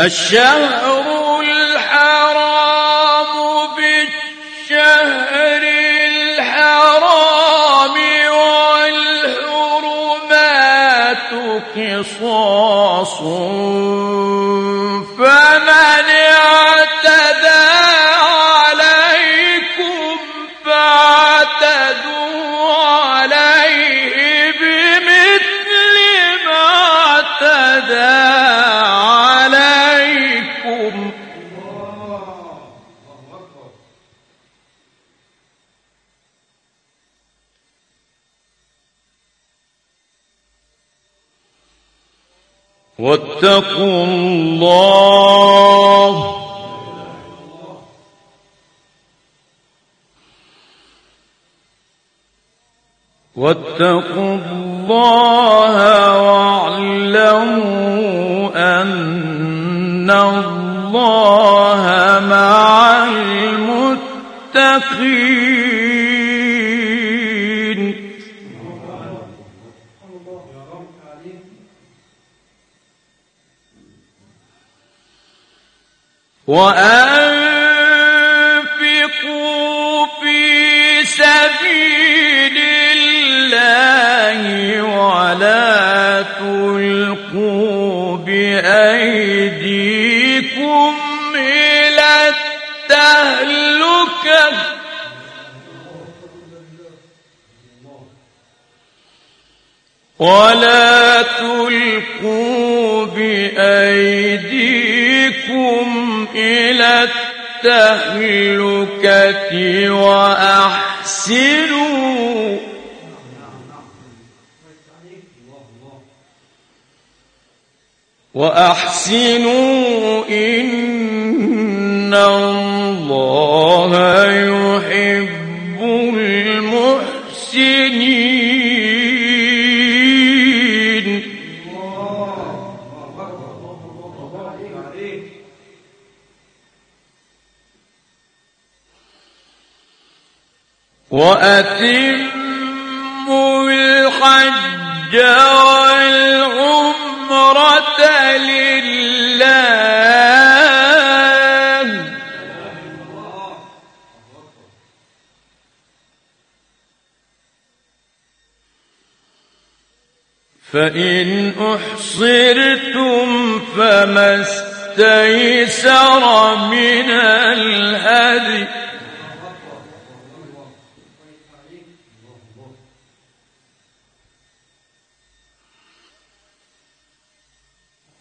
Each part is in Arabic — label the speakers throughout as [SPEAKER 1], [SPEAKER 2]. [SPEAKER 1] الشهر الحرام بالشهر الحرام والحرمات قصاص واتقوا الله واتقوا الله واعلموا أن الله مع المتقين وأنفقوا في سبيل الله ولا تلقوا بأيديكم إلى التهلكة ولا تلقوا التهلكة وأحسنوا وأحسنوا إن الله يحب وأتموا الحج والعمرة لله فإن أحصرتم فما استيسر من الهدي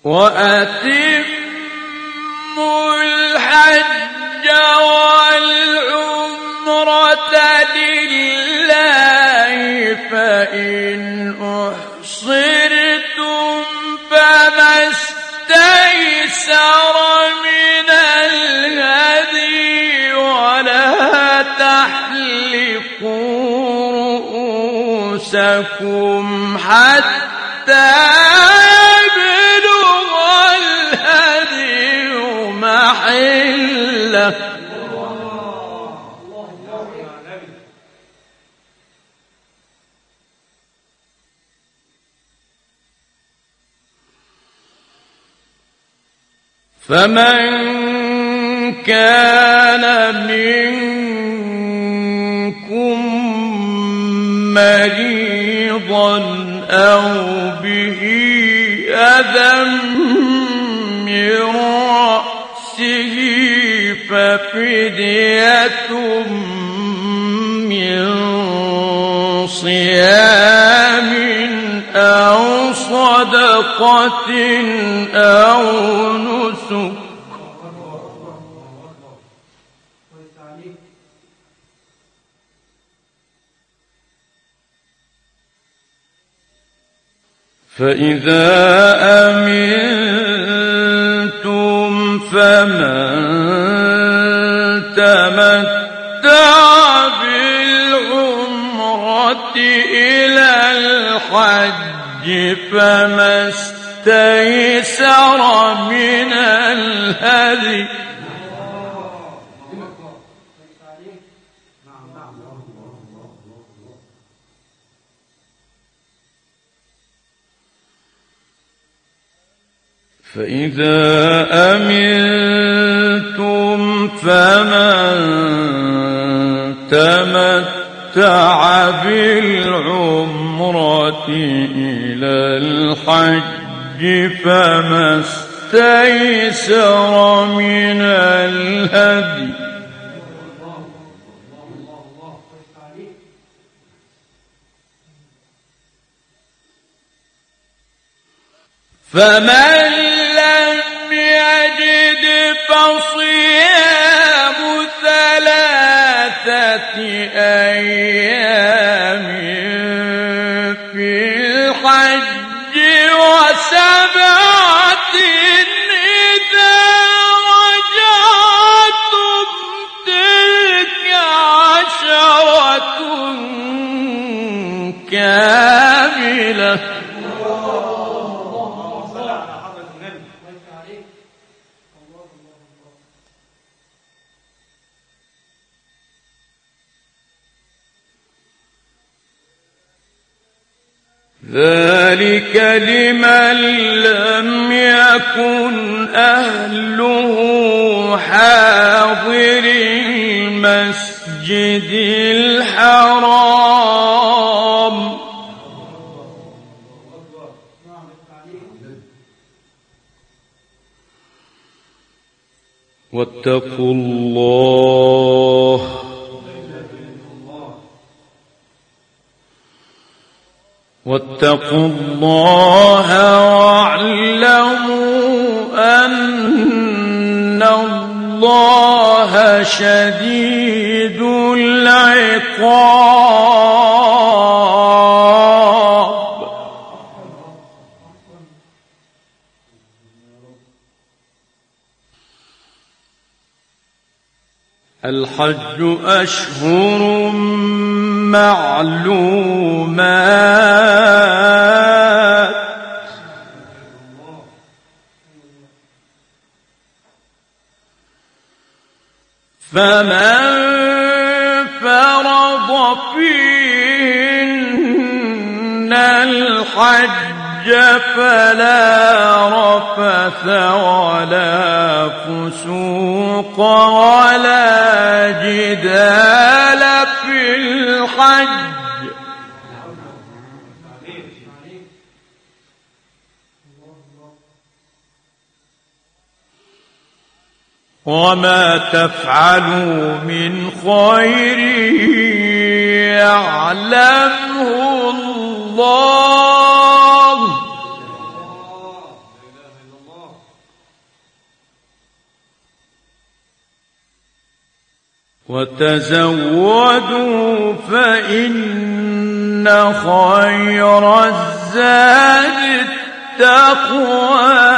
[SPEAKER 1] وأتموا الحج والعمرة لله فإن أحصرتم فما استيسر من الهدي ولا تحلقوا رؤوسكم حتى فمن كان منكم مريضا او به اذى من راسه ففديه من صيام صدقة أو نسك فإذا أمنتم فمن تمتع بالعمرة إلى الحج فما استيسر من الهدي فإذا أمنتم فمن تمت بالعمرة إلى الحج فما استيسر من الهدي فمن Bye. ذلك لمن لم يكن أهله حاضر المسجد الحرام واتقوا الله واتقوا الله واعلموا أن الله شديد العقاب الحج أشهر معلومات فمن فرض فيهن الحج فلا رفث ولا فسوق ولا وما تفعلوا من خير يعلمه الله وتزودوا فإن خير الزاد التقوى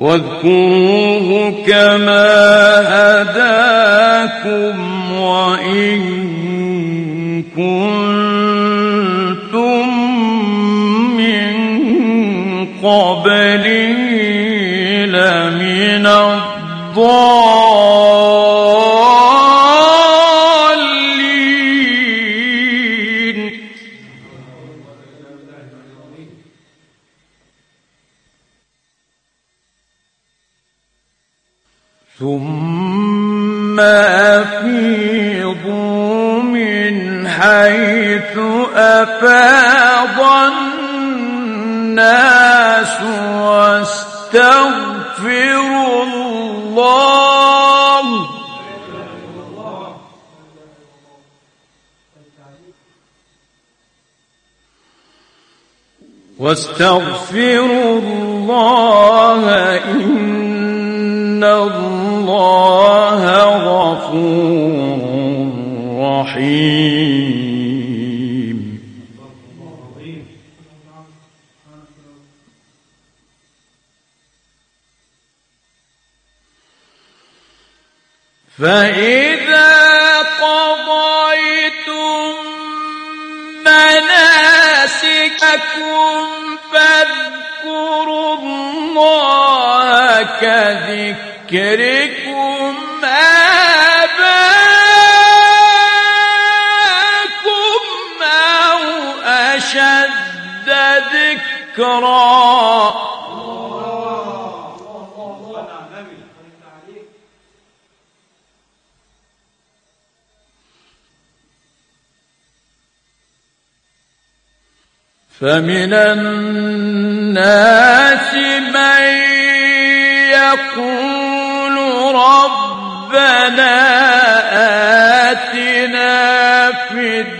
[SPEAKER 1] واذكروه كما هداكم وإن كنتم من قبل لمن الضالين فاض الناس واستغفروا الله واستغفروا الله إن الله غفور رحيم فإذا قضيتم مناسككم فاذكروا الله كذكركم فمن الناس من يقول ربنا آتنا في الدنيا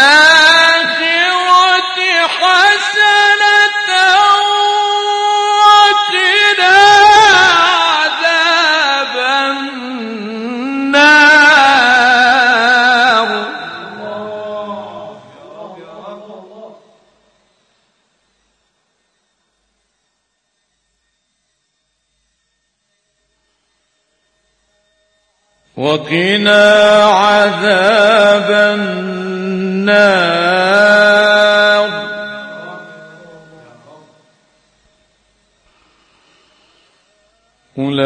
[SPEAKER 1] وقنا عذاب النار أولئك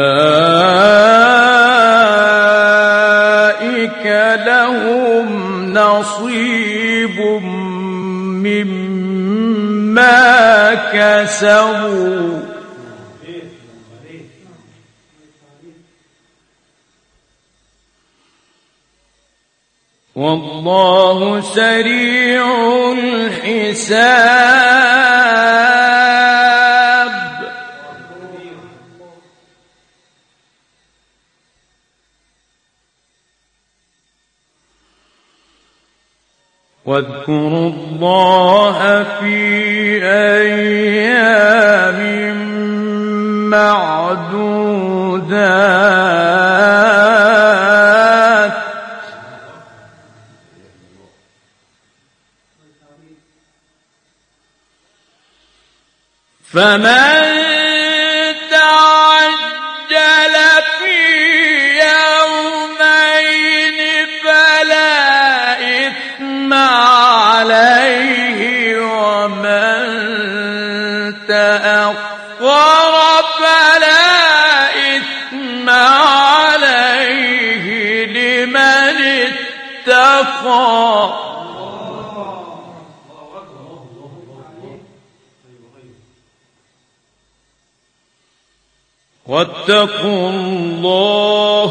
[SPEAKER 1] لهم نصيب مما كسبوا والله سريع الحساب واذكروا الله في أيام معدودات فما واتقوا الله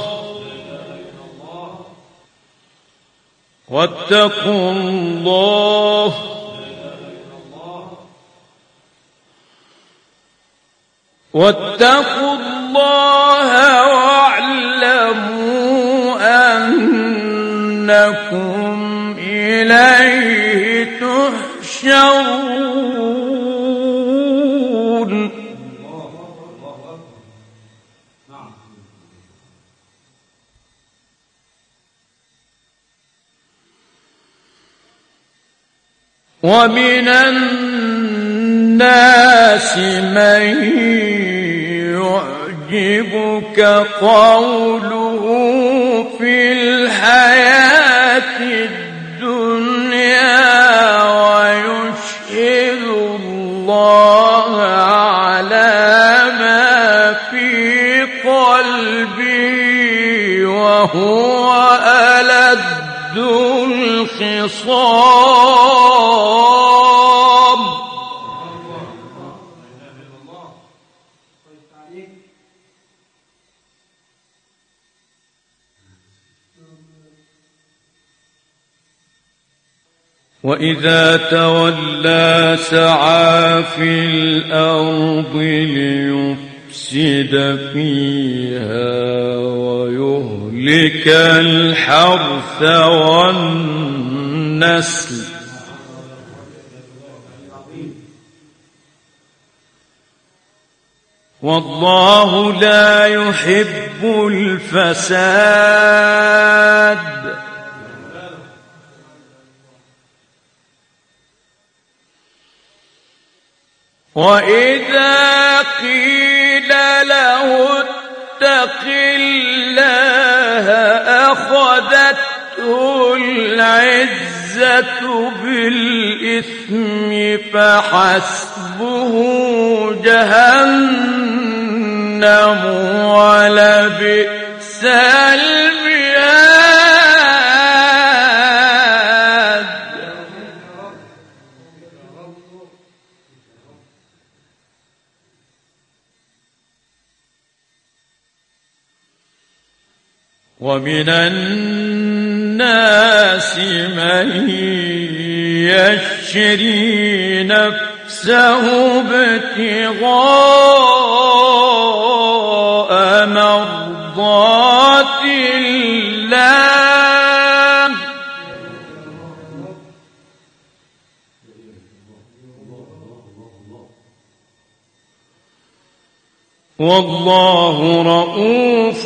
[SPEAKER 1] واتقوا الله واتقوا الله واعلموا أنكم إليه تحشرون ومن الناس من يعجبك قوله في الحياة الدنيا ويشهد الله على ما في قلبي وهو ألد الخصام واذا تولى سعى في الارض ليفسد فيها ويهلك الحرث والنسل والله لا يحب الفساد واذا قيل له اتق الله اخذته العزه بالاثم فحسبه جهنم ولبئس ومن الناس من يشري نفسه ابتغاء مرضات الله والله رؤوف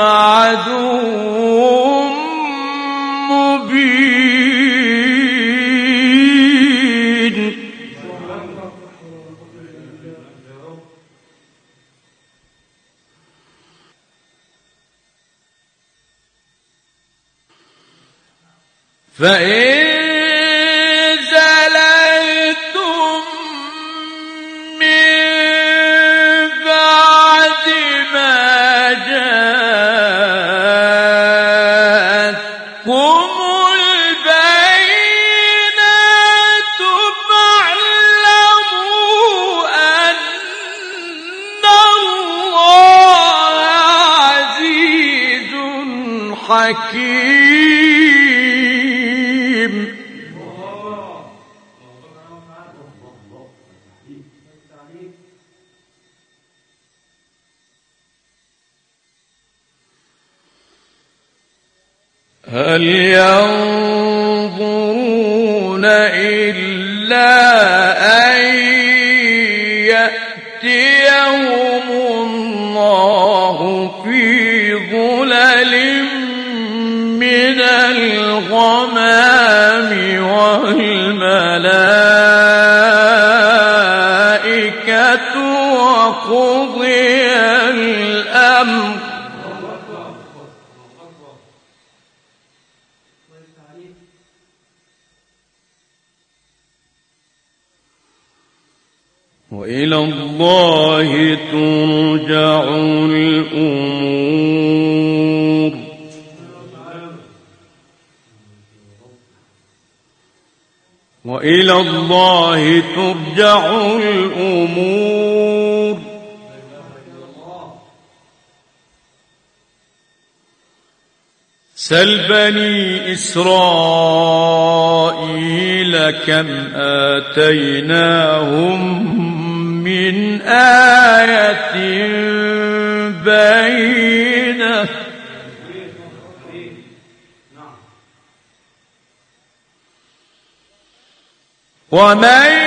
[SPEAKER 1] عدو مبين فإن هل ينظرون إلا أن يأتيهم الله في ظلل من الغمام والملائكة وقل الله ترجع الأمور وإلى الله ترجع الأمور سل بني إسرائيل كم آتيناهم من آية بينة ومن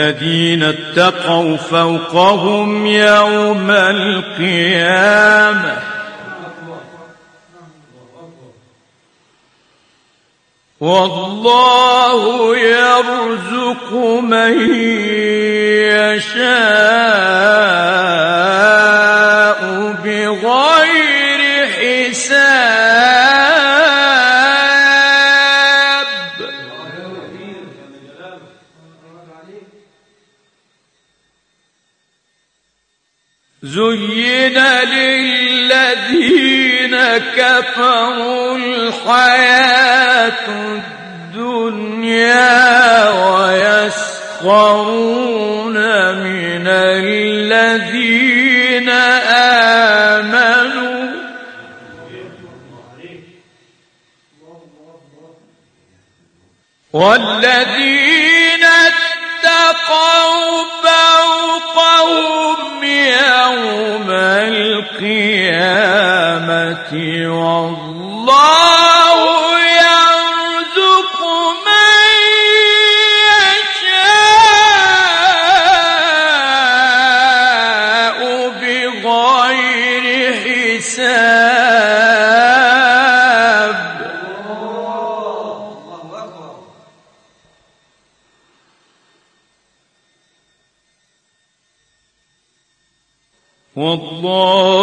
[SPEAKER 1] الذين اتقوا فوقهم يوم القيامة والله يرزق من يشاء زين للذين كفروا الحياة الدنيا ويسخرون من الذين آمنوا والذين اتقوا فوقهم يوم القيامة
[SPEAKER 2] والله
[SPEAKER 1] يرزق من يشاء بغير حساب الله